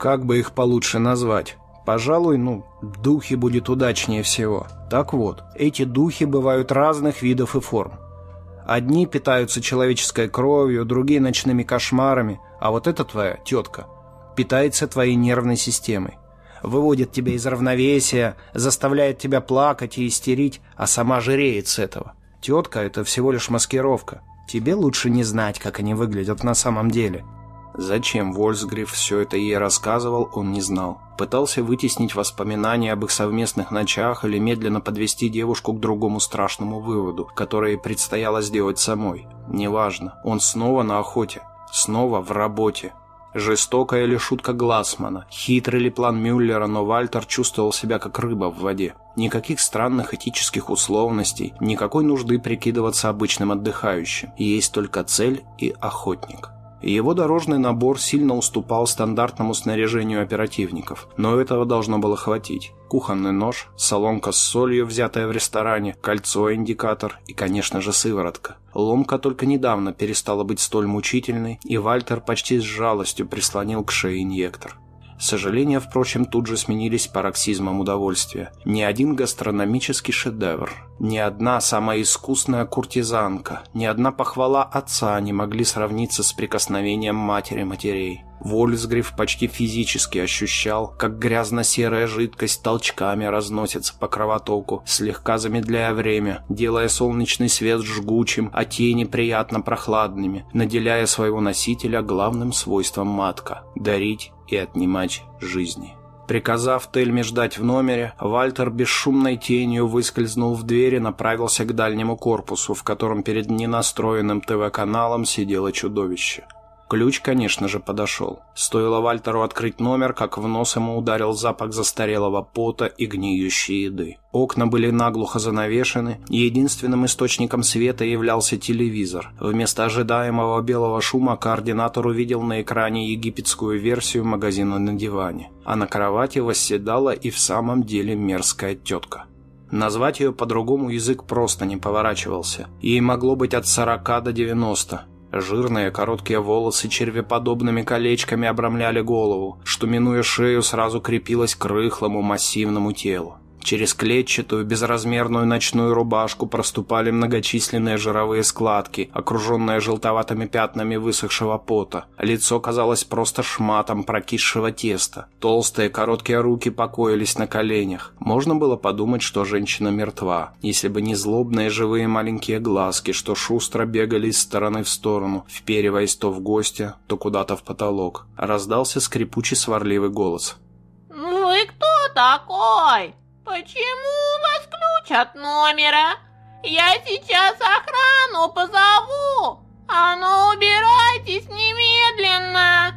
A: Как бы их получше назвать? Пожалуй, ну, духи будет удачнее всего. Так вот, эти духи бывают разных видов и форм. Одни питаются человеческой кровью, другие ночными кошмарами, а вот эта твоя тетка питается твоей нервной системой. Выводит тебя из равновесия, заставляет тебя плакать и истерить, а сама жиреет с этого. Тетка — это всего лишь маскировка. Тебе лучше не знать, как они выглядят на самом деле. Зачем Вольсгриф все это ей рассказывал, он не знал. Пытался вытеснить воспоминания об их совместных ночах или медленно подвести девушку к другому страшному выводу, который предстояло сделать самой. Неважно, он снова на охоте, снова в работе. Жестокая ли шутка Глассмана, хитрый ли план Мюллера, но Вальтер чувствовал себя как рыба в воде. Никаких странных этических условностей, никакой нужды прикидываться обычным отдыхающим. Есть только цель и охотник и его дорожный набор сильно уступал стандартному снаряжению оперативников, но этого должно было хватить. Кухонный нож, соломка с солью, взятая в ресторане, кольцо-индикатор и, конечно же, сыворотка. Ломка только недавно перестала быть столь мучительной, и Вальтер почти с жалостью прислонил к шее инъектор. Сожаления, впрочем, тут же сменились пароксизмом удовольствия. Ни один гастрономический шедевр, ни одна самая искусная куртизанка, ни одна похвала отца не могли сравниться с прикосновением матери матерей. Вольсгриф почти физически ощущал, как грязно-серая жидкость толчками разносится по кровотоку, слегка замедляя время, делая солнечный свет жгучим, а тени приятно прохладными, наделяя своего носителя главным свойством матка – дарить и отнимать жизни. Приказав Тельме ждать в номере, Вальтер бесшумной тенью выскользнул в дверь и направился к дальнему корпусу, в котором перед ненастроенным ТВ-каналом сидело чудовище – Ключ, конечно же, подошел. Стоило Вальтеру открыть номер, как в нос ему ударил запах застарелого пота и гниющей еды. Окна были наглухо занавешены, и единственным источником света являлся телевизор. Вместо ожидаемого белого шума координатор увидел на экране египетскую версию магазина на диване. А на кровати восседала и в самом деле мерзкая тетка. Назвать ее по-другому язык просто не поворачивался. Ей могло быть от 40 до 90.
E: Жирные короткие волосы червеподобными колечками обрамляли голову, что, минуя шею, сразу крепилось к рыхлому массивному телу. Через клетчатую безразмерную ночную рубашку проступали многочисленные жировые складки, окруженные желтоватыми пятнами высохшего пота. Лицо казалось просто шматом прокисшего теста. Толстые короткие руки покоились на коленях. Можно было подумать, что женщина мертва, если бы не злобные живые маленькие глазки, что шустро бегали из стороны в сторону, впериваясь то в гостя, то куда-то в потолок. Раздался скрипучий сварливый голос.
B: «Вы кто такой?» «Почему у вас ключ от номера? Я сейчас охрану позову, а ну убирайтесь немедленно!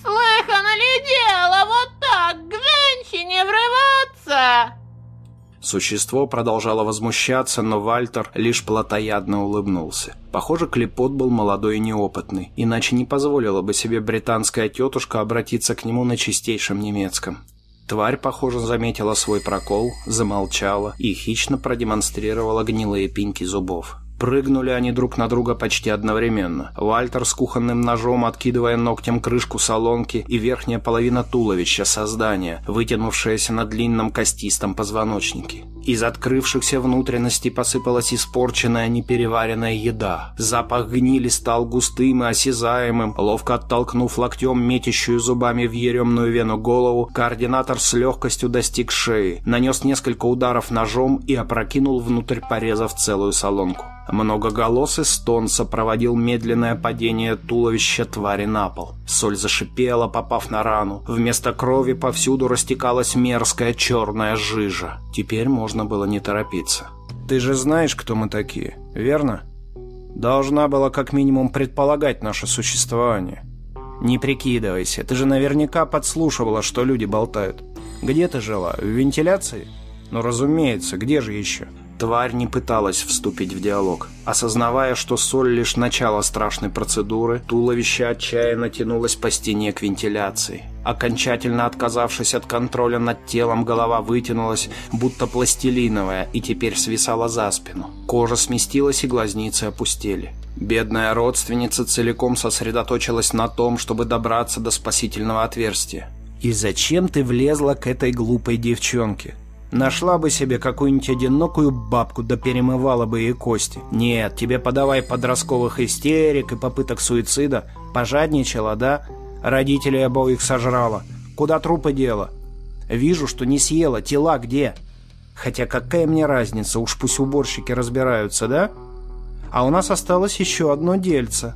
B: Слыхано ли дело вот так к женщине врываться?»
E: Существо продолжало возмущаться, но Вальтер лишь плотоядно улыбнулся. Похоже, Клепот был молодой и неопытный, иначе не позволила бы себе британская тетушка обратиться к нему на чистейшем немецком. Тварь, похоже, заметила свой прокол, замолчала и хищно продемонстрировала гнилые пеньки зубов. Прыгнули они друг на друга почти одновременно. Вальтер с кухонным ножом, откидывая ногтем крышку солонки и верхняя половина туловища создания, вытянувшаяся на длинном костистом позвоночнике. Из открывшихся внутренностей посыпалась испорченная непереваренная еда. Запах гнили стал густым и осязаемым. Ловко оттолкнув локтем метящую зубами в еремную вену голову, координатор с легкостью достиг шеи, нанес несколько ударов ножом и опрокинул внутрь порезав целую солонку. Многоголосый стон сопроводил медленное падение туловища твари на пол. Соль зашипела, попав на рану. Вместо крови повсюду растекалась мерзкая черная жижа. Теперь можно было не торопиться.
A: «Ты же знаешь, кто мы такие, верно?» «Должна была как минимум предполагать наше существование». «Не прикидывайся, ты же наверняка подслушивала, что люди болтают. Где ты жила? В вентиляции?» «Ну, разумеется, где же еще?»
E: Тварь не пыталась вступить в диалог. Осознавая, что соль лишь начало страшной процедуры, туловище отчаянно тянулось по стене к вентиляции. Окончательно отказавшись от контроля над телом, голова вытянулась, будто пластилиновая, и теперь свисала за спину. Кожа сместилась и глазницы опустели. Бедная родственница целиком сосредоточилась на том, чтобы добраться до спасительного отверстия.
A: «И зачем ты влезла к этой глупой девчонке?» Нашла бы себе какую-нибудь одинокую бабку, да перемывала бы ей кости. Нет, тебе подавай подростковых истерик и попыток суицида. Пожадничала, да? Родителей обоих сожрала. Куда трупы дела? Вижу, что не съела. Тела где? Хотя какая мне разница, уж пусть уборщики разбираются, да? А у нас осталось еще одно дельце.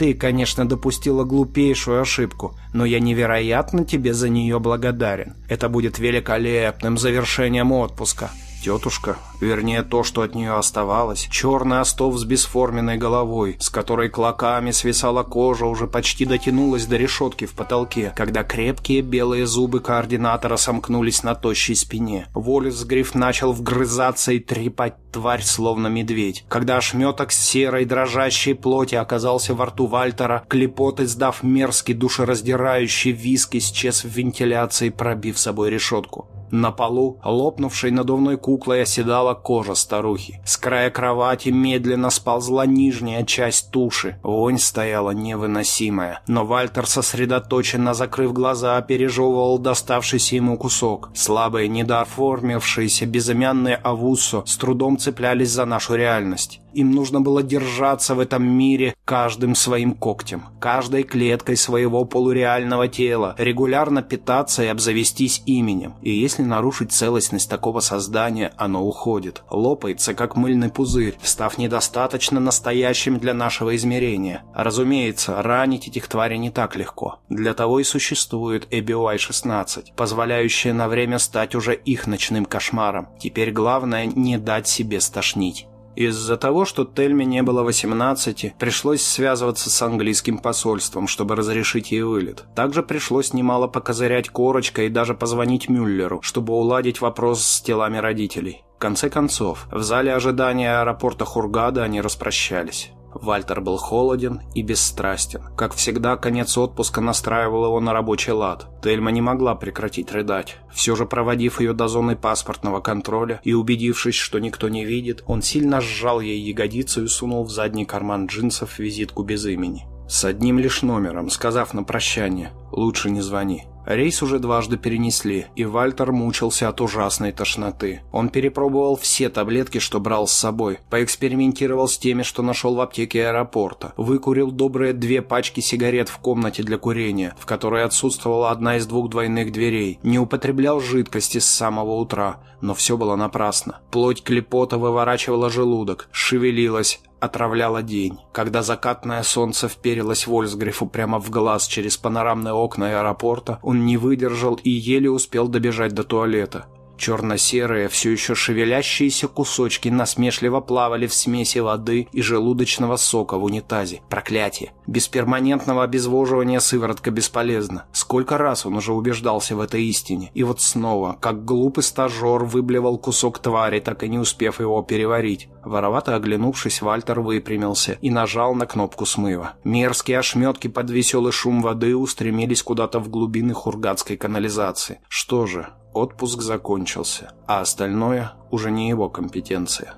A: Ты, конечно, допустила глупейшую ошибку, но я невероятно тебе за нее благодарен. Это будет великолепным завершением отпуска. Тетушка, вернее то, что от нее оставалось, черный остов с бесформенной головой, с которой клоками свисала кожа, уже почти дотянулась до решетки в потолке, когда крепкие белые зубы координатора сомкнулись на тощей спине. Волюсгриф начал вгрызаться и трепать тварь, словно медведь. Когда ошметок серой дрожащей плоти оказался во рту Вальтера, клепот, издав мерзкий душераздирающий виск, исчез в вентиляции, пробив собой решетку. На полу, лопнувшей надувной куклой, оседала кожа старухи. С края кровати медленно сползла нижняя часть туши. Вонь стояла невыносимая. Но Вальтер, сосредоточенно закрыв глаза, пережевывал доставшийся ему кусок. Слабые, недооформившиеся, безымянные авуссо с трудом цеплялись за нашу реальность. Им нужно было держаться в этом мире каждым своим когтем, каждой клеткой своего полуреального тела, регулярно питаться и обзавестись именем. И если нарушить целостность такого создания, оно уходит, лопается, как мыльный пузырь, став недостаточно настоящим для нашего измерения. Разумеется, ранить этих тварей не так легко. Для того и существует ABY-16, позволяющая на время стать уже их ночным кошмаром. Теперь главное не дать себе стошнить. Из-за того, что Тельме не было 18, пришлось связываться с английским посольством, чтобы разрешить ей вылет. Также пришлось немало покозырять корочкой и даже позвонить Мюллеру, чтобы уладить вопрос с телами родителей. В конце концов, в зале ожидания аэропорта Хургада они распрощались. Вальтер был холоден и бесстрастен. Как всегда, конец отпуска настраивал его на рабочий лад. Тельма не могла прекратить рыдать. Все же, проводив ее до зоны паспортного контроля и убедившись, что никто не видит, он сильно сжал ей ягодицу и сунул в задний карман джинсов визитку без имени. С одним лишь номером, сказав на прощание «Лучше не звони». Рейс уже дважды перенесли, и Вальтер мучился от ужасной тошноты. Он перепробовал все таблетки, что брал с собой, поэкспериментировал с теми, что нашел в аптеке аэропорта, выкурил добрые две пачки сигарет в комнате для курения, в которой отсутствовала одна из двух двойных дверей, не употреблял жидкости с самого утра, но все было напрасно. Плоть клепота выворачивала желудок, шевелилась, отравляла день. Когда закатное солнце вперилось Вольсгрифу прямо в глаз через панорамные окна аэропорта, он не выдержал и еле успел добежать до туалета. Черно-серые, все еще шевелящиеся кусочки насмешливо плавали в смеси воды и желудочного сока в унитазе. Проклятие. Без перманентного обезвоживания сыворотка бесполезна. Сколько раз он уже убеждался в этой истине. И вот снова, как глупый стажер, выблевал кусок твари, так и не успев его переварить. Воровато оглянувшись, Вальтер выпрямился и нажал на кнопку смыва. Мерзкие ошметки под веселый шум воды устремились куда-то в глубины хургатской канализации. Что же, Отпуск закончился, а остальное уже не его компетенция.